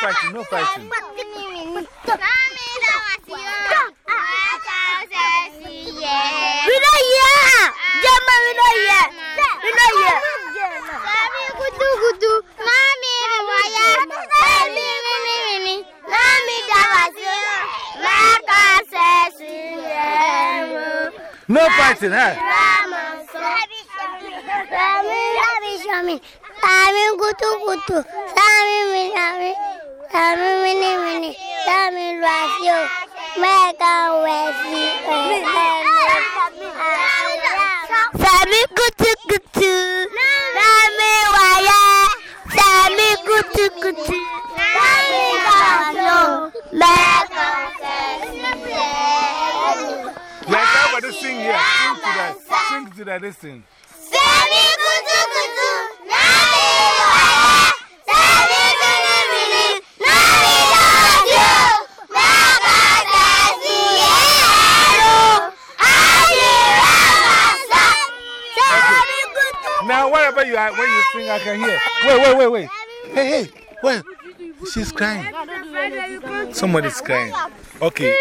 fighting, no fighting. We not here. Jama, we not here. We not here. Mami kutu kutu, mami waya, mami mimi mimi, mami dawasi, maka sesi No fighting, huh? Sami sami sami, sami kutu Tàmí mímí mímí tàmí lu àti o. Mẹ́ẹ̀ka wẹ̀ sí ẹ̀ẹ́dẹ́gbẹ̀rún. Sàmí kùtùkùtù. Tàmí wáyà sàmí kùtùkùtù. Tàmí kàtó mẹ́ẹ̀ka sẹ̀sì ẹ̀ẹ́dẹ́gbẹ̀rún. Like everybody sing here, sing to that, sing to that, listen. Now, wherever you are, when you sing, I can hear. Wait, wait, wait, wait. Hey, hey, wait. She's crying. Somebody's crying. Okay.